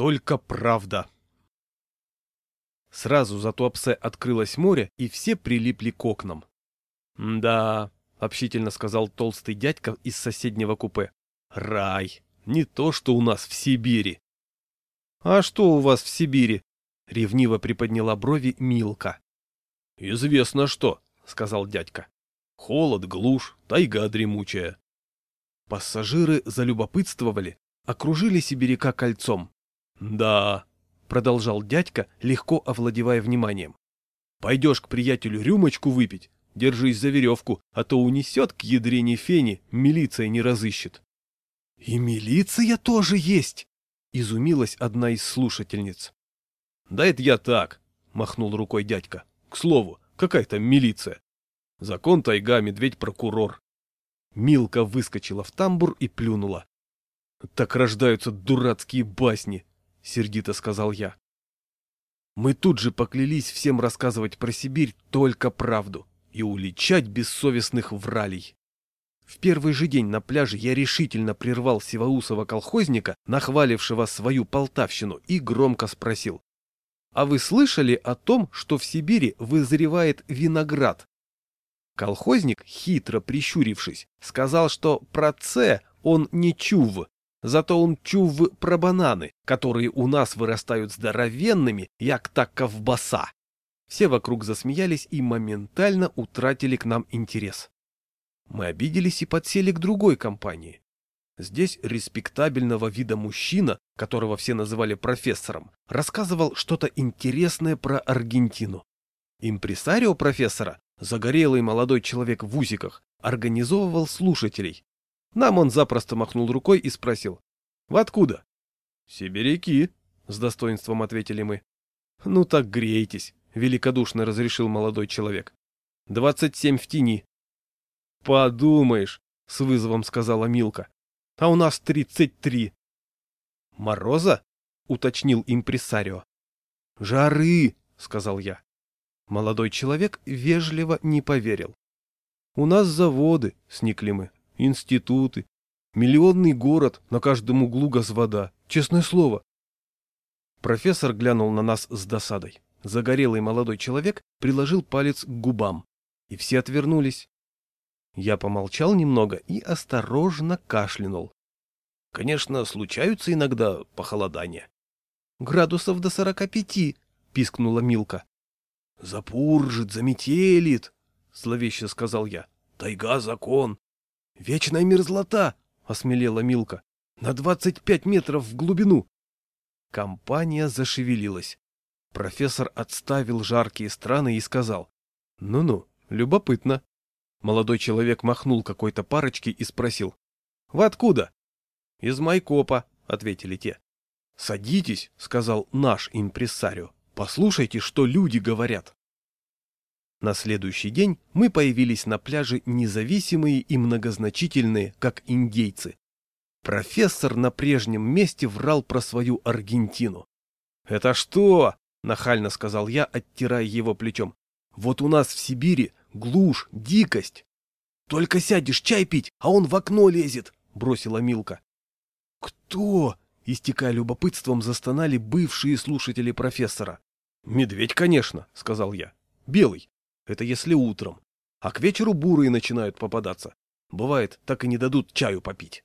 только правда. Сразу за Туапсе открылось море, и все прилипли к окнам. «Да», — общительно сказал толстый дядька из соседнего купе, — «рай, не то, что у нас в Сибири». «А что у вас в Сибири?» — ревниво приподняла брови Милка. «Известно что», — сказал дядька. «Холод, глушь, тайга дремучая». Пассажиры залюбопытствовали, окружили сибиряка кольцом. «Да», — продолжал дядька, легко овладевая вниманием. «Пойдешь к приятелю рюмочку выпить, держись за веревку, а то унесет к ядрене фени, милиция не разыщет». «И милиция тоже есть!» — изумилась одна из слушательниц. «Да это я так», — махнул рукой дядька. «К слову, какая там милиция? Закон тайга, медведь-прокурор». Милка выскочила в тамбур и плюнула. «Так рождаются дурацкие басни», — сердито сказал я. Мы тут же поклялись всем рассказывать про Сибирь только правду и уличать бессовестных вралей. В первый же день на пляже я решительно прервал Сиваусова колхозника, нахвалившего свою полтавщину, и громко спросил. «А вы слышали о том, что в Сибири вызревает виноград?» Колхозник, хитро прищурившись, сказал, что про «ц» он не чув, зато он чув про бананы, которые у нас вырастают здоровенными, як та ковбаса. Все вокруг засмеялись и моментально утратили к нам интерес. Мы обиделись и подсели к другой компании. Здесь респектабельного вида мужчина, которого все называли профессором, рассказывал что-то интересное про Аргентину. Импресарио профессора, загорелый молодой человек в усиках, организовывал слушателей. Нам он запросто махнул рукой и спросил. «Вы откуда?» «Сибиряки», — с достоинством ответили мы. «Ну так грейтесь», — великодушно разрешил молодой человек. «Двадцать семь в тени, Подумаешь, с вызовом сказала Милка. А у нас тридцать три. Мороза? уточнил импресарио. Жары, сказал я. Молодой человек вежливо не поверил. У нас заводы, сникли мы, институты, миллионный город, на каждом углу газ вода, честное слово. Профессор глянул на нас с досадой. Загорелый молодой человек приложил палец к губам, и все отвернулись. Я помолчал немного и осторожно кашлянул. Конечно, случаются иногда похолодания. Градусов до сорока пяти, пискнула Милка. Запуржит, заметелит, зловеще сказал я. Тайга закон. Вечная мерзлота, осмелела Милка. На двадцать пять метров в глубину. Компания зашевелилась. Профессор отставил жаркие страны и сказал. Ну-ну, любопытно. Молодой человек махнул какой-то парочке и спросил. «Вы откуда?» «Из Майкопа», — ответили те. «Садитесь», — сказал наш импрессарио. «Послушайте, что люди говорят». На следующий день мы появились на пляже независимые и многозначительные, как индейцы. Профессор на прежнем месте врал про свою Аргентину. «Это что?» — нахально сказал я, оттирая его плечом. «Вот у нас в Сибири глушь, дикость. Только сядешь чай пить, а он в окно лезет, бросила Милка. Кто? Истекая любопытством, застонали бывшие слушатели профессора. Медведь, конечно, сказал я. Белый. Это если утром. А к вечеру бурые начинают попадаться. Бывает, так и не дадут чаю попить.